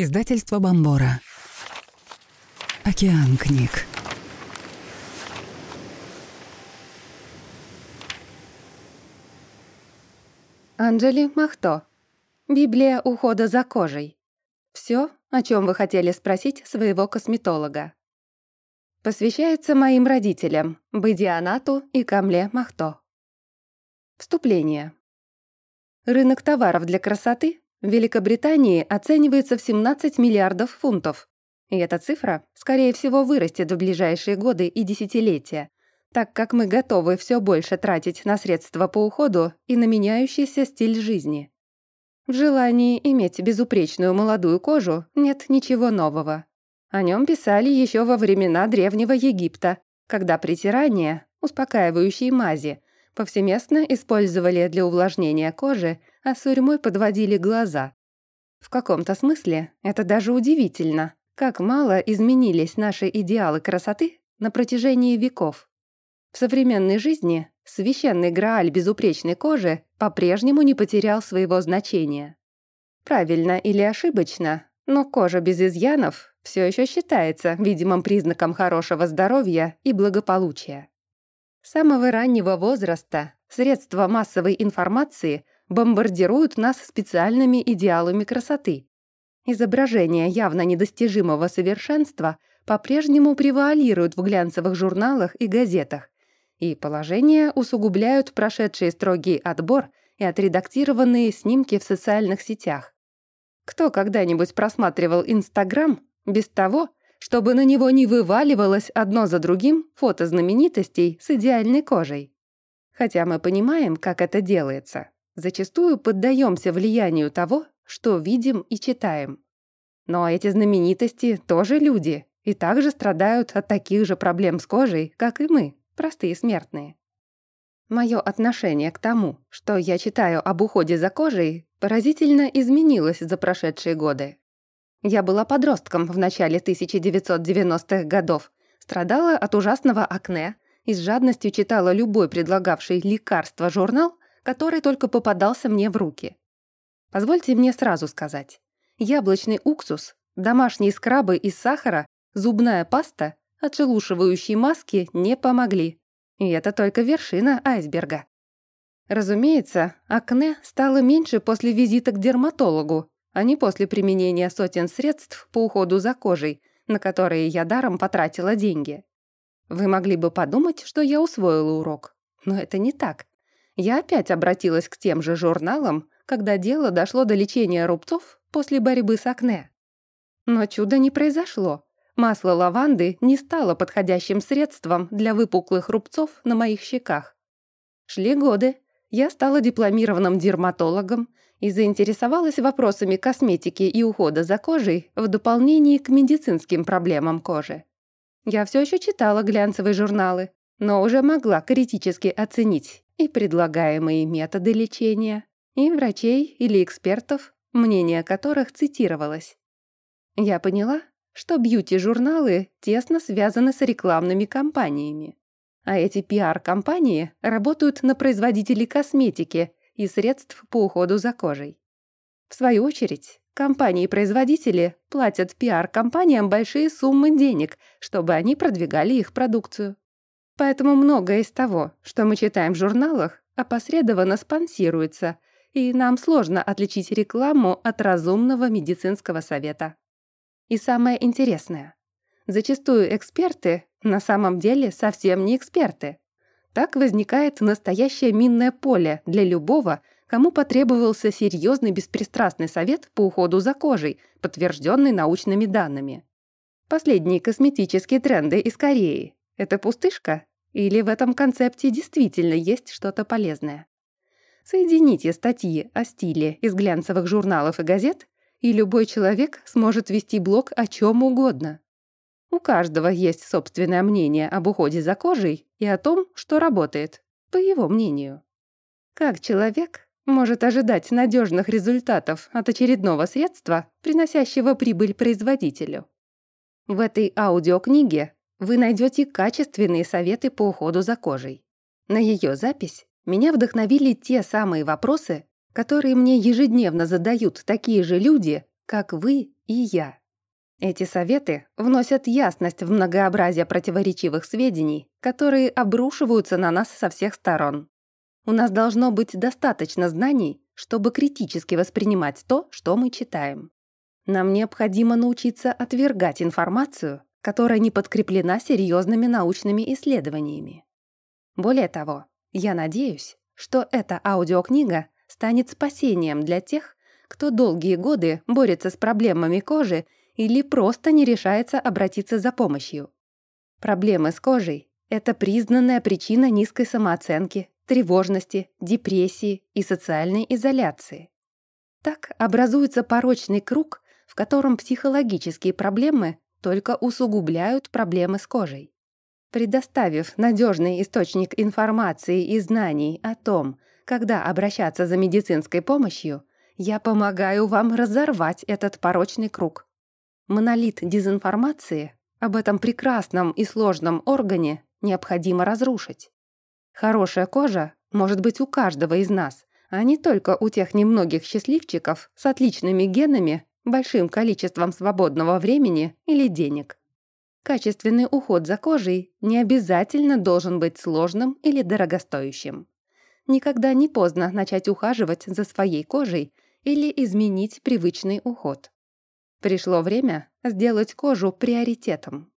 Издательство Бомбора. Океан книг. Анджели Махто. Библия ухода за кожей. Все, о чем вы хотели спросить своего косметолога. Посвящается моим родителям, Бадианату и Камле Махто. Вступление. Рынок товаров для красоты Великобритании оценивается в 17 миллиардов фунтов. И эта цифра, скорее всего, вырастет в ближайшие годы и десятилетия, так как мы готовы все больше тратить на средства по уходу и на меняющийся стиль жизни. В желании иметь безупречную молодую кожу нет ничего нового. О нем писали еще во времена Древнего Египта, когда притирание, успокаивающие мази, повсеместно использовали для увлажнения кожи, а сурьмой подводили глаза. В каком-то смысле это даже удивительно, как мало изменились наши идеалы красоты на протяжении веков. В современной жизни священный грааль безупречной кожи по-прежнему не потерял своего значения. Правильно или ошибочно, но кожа без изъянов все еще считается видимым признаком хорошего здоровья и благополучия. Самого раннего возраста средства массовой информации бомбардируют нас специальными идеалами красоты. Изображения явно недостижимого совершенства по-прежнему превалируют в глянцевых журналах и газетах, и положение усугубляют прошедшие строгий отбор и отредактированные снимки в социальных сетях. Кто когда-нибудь просматривал Инстаграм без того, чтобы на него не вываливалось одно за другим фото знаменитостей с идеальной кожей? Хотя мы понимаем, как это делается, зачастую поддаемся влиянию того, что видим и читаем. Но эти знаменитости тоже люди и также страдают от таких же проблем с кожей, как и мы, простые смертные. Мое отношение к тому, что я читаю об уходе за кожей, поразительно изменилось за прошедшие годы. Я была подростком в начале 1990-х годов, страдала от ужасного акне, и с жадностью читала любой предлагавший лекарство журнал, который только попадался мне в руки. Позвольте мне сразу сказать. Яблочный уксус, домашние скрабы из сахара, зубная паста, отшелушивающие маски не помогли. И это только вершина айсберга. Разумеется, акне стало меньше после визита к дерматологу, а не после применения сотен средств по уходу за кожей, на которые я даром потратила деньги. Вы могли бы подумать, что я усвоила урок. Но это не так. Я опять обратилась к тем же журналам, когда дело дошло до лечения рубцов после борьбы с акне. Но чуда не произошло. Масло лаванды не стало подходящим средством для выпуклых рубцов на моих щеках. Шли годы. Я стала дипломированным дерматологом и заинтересовалась вопросами косметики и ухода за кожей в дополнении к медицинским проблемам кожи. Я все еще читала глянцевые журналы, но уже могла критически оценить и предлагаемые методы лечения, и врачей или экспертов, мнение которых цитировалось. Я поняла, что бьюти-журналы тесно связаны с рекламными кампаниями. А эти пиар-компании работают на производителей косметики и средств по уходу за кожей. В свою очередь, Компании-производители платят пиар-компаниям большие суммы денег, чтобы они продвигали их продукцию. Поэтому многое из того, что мы читаем в журналах, опосредованно спонсируется, и нам сложно отличить рекламу от разумного медицинского совета. И самое интересное, зачастую эксперты на самом деле совсем не эксперты. Так возникает настоящее минное поле для любого, кому потребовался серьезный беспристрастный совет по уходу за кожей, подтвержденный научными данными. Последние косметические тренды из Кореи — это пустышка? Или в этом концепте действительно есть что-то полезное? Соедините статьи о стиле из глянцевых журналов и газет, и любой человек сможет вести блог о чем угодно. У каждого есть собственное мнение об уходе за кожей и о том, что работает, по его мнению. Как человек может ожидать надежных результатов от очередного средства, приносящего прибыль производителю. В этой аудиокниге вы найдете качественные советы по уходу за кожей. На ее запись меня вдохновили те самые вопросы, которые мне ежедневно задают такие же люди, как вы и я. Эти советы вносят ясность в многообразие противоречивых сведений, которые обрушиваются на нас со всех сторон. У нас должно быть достаточно знаний, чтобы критически воспринимать то, что мы читаем. Нам необходимо научиться отвергать информацию, которая не подкреплена серьезными научными исследованиями. Более того, я надеюсь, что эта аудиокнига станет спасением для тех, кто долгие годы борется с проблемами кожи или просто не решается обратиться за помощью. Проблемы с кожей – это признанная причина низкой самооценки, тревожности, депрессии и социальной изоляции. Так образуется порочный круг, в котором психологические проблемы только усугубляют проблемы с кожей. Предоставив надежный источник информации и знаний о том, когда обращаться за медицинской помощью, я помогаю вам разорвать этот порочный круг. Монолит дезинформации об этом прекрасном и сложном органе необходимо разрушить. Хорошая кожа может быть у каждого из нас, а не только у тех немногих счастливчиков с отличными генами, большим количеством свободного времени или денег. Качественный уход за кожей не обязательно должен быть сложным или дорогостоящим. Никогда не поздно начать ухаживать за своей кожей или изменить привычный уход. Пришло время сделать кожу приоритетом.